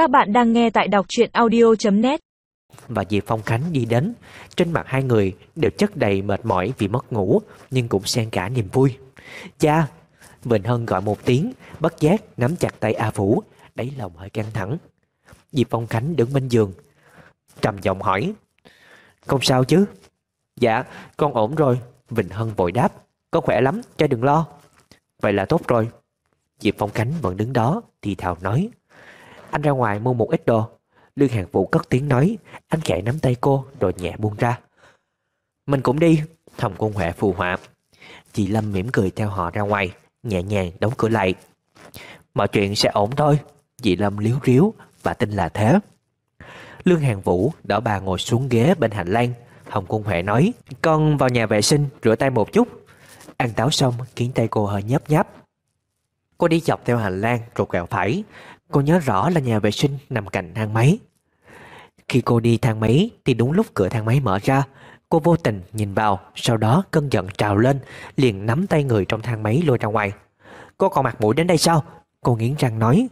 Các bạn đang nghe tại đọc truyện audio.net Và Diệp Phong Khánh đi đến. Trên mặt hai người đều chất đầy mệt mỏi vì mất ngủ, Nhưng cũng xen cả niềm vui. Cha Vịnh Hân gọi một tiếng, Bất giác nắm chặt tay A Vũ, Đáy lòng hơi căng thẳng. Diệp Phong Khánh đứng bên giường, Trầm giọng hỏi, Không sao chứ? Dạ con ổn rồi Vịnh Hân vội đáp Con khỏe lắm, cha đừng lo. Vậy là tốt rồi. Diệp Phong Khánh vẫn đứng đó Thì thào nói anh ra ngoài mua một ít đồ. Lương Hàng Vũ cất tiếng nói. Anh khẽ nắm tay cô, rồi nhẹ buông ra. Mình cũng đi, Thầm Quân Huệ phù họa. Chị Lâm mỉm cười theo họ ra ngoài, Nhẹ nhàng đóng cửa lại. Mọi chuyện sẽ ổn thôi, Chị Lâm liếu riếu và tin là thế. Lương Hàng Vũ đỡ bà ngồi xuống ghế bên hành lang. Hồng Quân Huệ nói, Con vào nhà vệ sinh, rửa tay một chút. Ăn táo xong, khiến tay cô hơi nhấp nháp. Cô đi dọc theo hành lang rồi quẹo phải. Cô nhớ rõ là nhà vệ sinh nằm cạnh thang máy. Khi cô đi thang máy Thì đúng lúc cửa thang máy mở ra, Cô vô tình nhìn vào, Sau đó cơn giận trào lên, Liền nắm tay người trong thang máy lôi ra ngoài. Cô còn mặt mũi đến đây sao? Cô nghiến răng nói.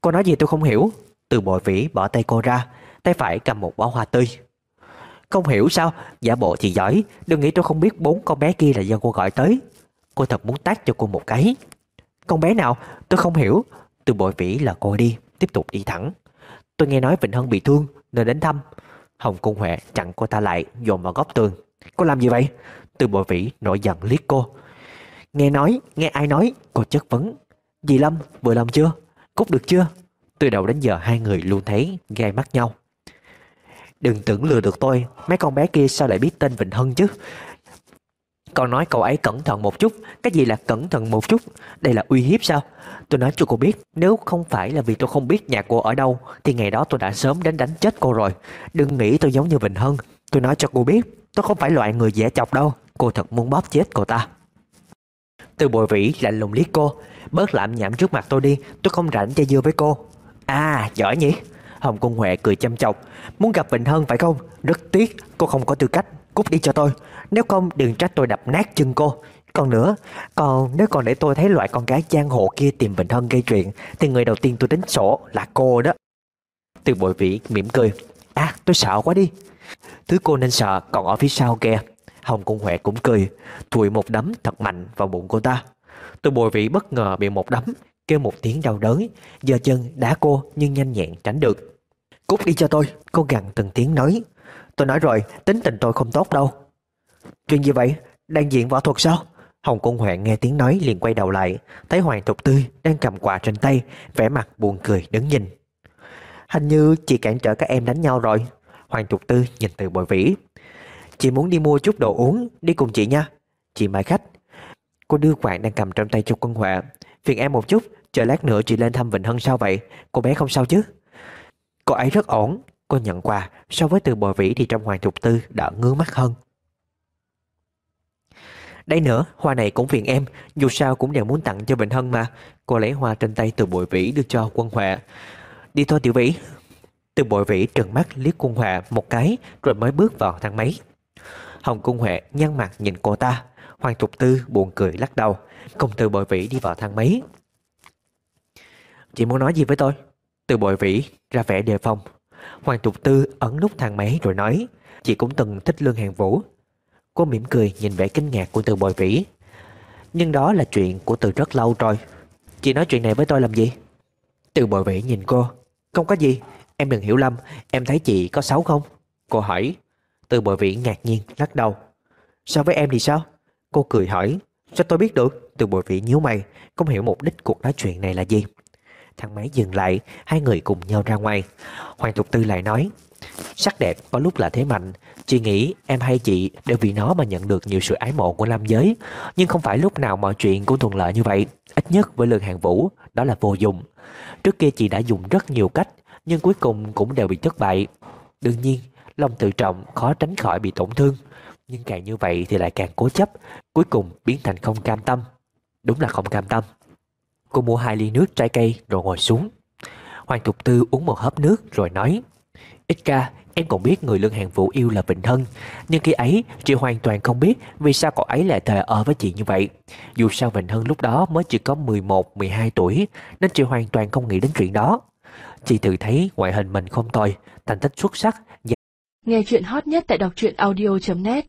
Cô nói gì tôi không hiểu. Từ bội vĩ bỏ tay cô ra, Tay phải cầm một bó hoa tươi. Không hiểu sao, Giả bộ chị giỏi, Đừng nghĩ tôi không biết bốn con bé kia là do cô gọi tới. Cô thật muốn tát cho cô một cái. Con bé nào? Tôi không hiểu. Từ bội vĩ là cô đi, Tiếp tục đi thẳng. Tôi nghe nói Vịnh Hân bị thương, Nên đến thăm. Hồng Cung Huệ chặn cô ta lại, Dồn vào góc tường. Cô làm gì vậy? Từ bội vĩ nổi giận liếc cô. Nghe nói, Nghe ai nói, Cô chất vấn. Dì Lâm, vừa lòng chưa? Cút được chưa? Từ đầu đến giờ hai người luôn thấy gai mắt nhau. Đừng tưởng lừa được tôi, Mấy con bé kia sao lại biết tên Vịnh Hân chứ? Con nói cậu ấy cẩn thận một chút. Cái gì là cẩn thận một chút? Đây là uy hiếp sao? Tôi nói cho cô biết, Nếu không phải là vì tôi không biết nhà cô ở đâu, Thì ngày đó tôi đã sớm đến đánh chết cô rồi. Đừng nghĩ tôi giống như Vịnh Hân. Tôi nói cho cô biết, Tôi không phải loại người dễ chọc đâu. Cô thật muốn bóp chết cô ta. Từ bồi vĩ lạnh lùng liếc cô. Bớt lạm nhảm trước mặt tôi đi, Tôi không rảnh chơi dưa với cô. À giỏi nhỉ? Hồng Cung Huệ cười chăm chọc. Muốn gặp Vịnh Hân phải không? Rất tiếc, cô không có tư cách. Cút đi cho tôi. Nếu không, đừng trách tôi đập nát chân cô. Còn nữa, Còn nếu còn để tôi thấy loại con gái giang hồ kia tìm Vịnh Hân gây chuyện, Thì người đầu tiên tôi tính sổ là cô đó. Từ bội vĩ mỉm cười. À tôi sợ quá đi. Thứ cô nên sợ còn ở phía sau kìa. Hồng Cung Huệ cũng cười, Thùi một đấm thật mạnh vào bụng cô ta. Từ bồi vĩ bất ngờ bị một đấm, Kêu một tiếng đau đớn. Giờ chân đá cô nhưng nhanh nhẹn tránh được. Cút đi cho tôi, Cô gằn từng tiếng nói. Tôi nói rồi, tính tình tôi không tốt đâu. Chuyện gì vậy? Đang diện võ thuật sao? Hồng Cung Huệ nghe tiếng nói liền quay đầu lại, Thấy Hoàng thục Tươi đang cầm quà trên tay, vẻ mặt buồn cười đứng nhìn. Hình như chị cản trở các em đánh nhau rồi. Hoàng thục Tư nhìn từ bồi vĩ. Chị muốn đi mua chút đồ uống, Đi cùng chị nha. Chị mời khách. Cô đưa quạt đang cầm trong tay cho quân Huệ. Phiền em một chút, Chờ lát nữa chị lên thăm Vịnh Hân sao vậy? Cô bé không sao chứ? Cô ấy rất ổn. Cô nhận quà, So với từ bồi vĩ thì trong Hoàng Thục Tư đã ngứa mắt hơn. Đây nữa, Hoa này cũng phiền em. Dù sao cũng đều muốn tặng cho bệnh Hân mà. Cô lấy hoa trên tay từ bội vĩ đưa cho quân Huệ Đi thôi, tiểu vĩ. Từ bội vĩ trừng mắt liếc quân Huệ một cái, Rồi mới bước vào thang máy. Hồng Cung Huệ nhăn mặt nhìn cô ta. Hoàng Thục Tư buồn cười lắc đầu. Cùng từ bội vĩ đi vào thang máy. Chị muốn nói gì với tôi? Từ bội vĩ ra vẻ đề phòng. Hoàng Thục Tư ấn nút thang máy rồi nói. Chị cũng từng thích Lương Hàng Vũ. Cô mỉm cười nhìn vẻ kinh ngạc của từ bội vĩ. Nhưng đó là chuyện của từ rất lâu rồi. Chị nói chuyện này với tôi làm gì? Từ bội vĩ nhìn cô. Không có gì. Em đừng hiểu lầm. Em thấy chị có xấu không? Cô hỏi. Từ bội vĩ ngạc nhiên, lắc đầu. So với em thì sao? Cô cười hỏi. Sao tôi biết được? Từ bội vĩ nhíu mày. Không hiểu mục đích cuộc nói chuyện này là gì. Thang máy dừng lại. Hai người cùng nhau ra ngoài. Hoàng Thục Tư lại nói. Sắc đẹp có lúc là thế mạnh. Chị nghĩ em hay chị đều vì nó mà nhận được nhiều sự ái mộ của nam giới. Nhưng không phải lúc nào mọi chuyện cũng thuận lợi như vậy. Ít nhất với lương hàng vũ, Đó là vô dụng. Trước kia chị đã dùng rất nhiều cách, Nhưng cuối cùng cũng đều bị thất bại. Đương nhiên, lòng tự trọng khó tránh khỏi bị tổn thương. Nhưng càng như vậy thì lại càng cố chấp, Cuối cùng biến thành không cam tâm. Đúng là không cam tâm. Cô mua hai ly nước trái cây rồi ngồi xuống. Hoàng Thục Tư uống một hớp nước rồi nói Ít ca em còn biết người lương hàng vũ yêu là Vịnh Hân. Nhưng khi ấy chị hoàn toàn không biết Vì sao cậu ấy lại thề ở với chị như vậy. Dù sao Vịnh Hân lúc đó mới chỉ có 11-12 tuổi Nên chị hoàn toàn không nghĩ đến chuyện đó. Chị tự thấy ngoại hình mình không tồi, thành tích xuất sắc Nghe chuyện hot nhất tại đọc truyện audio.net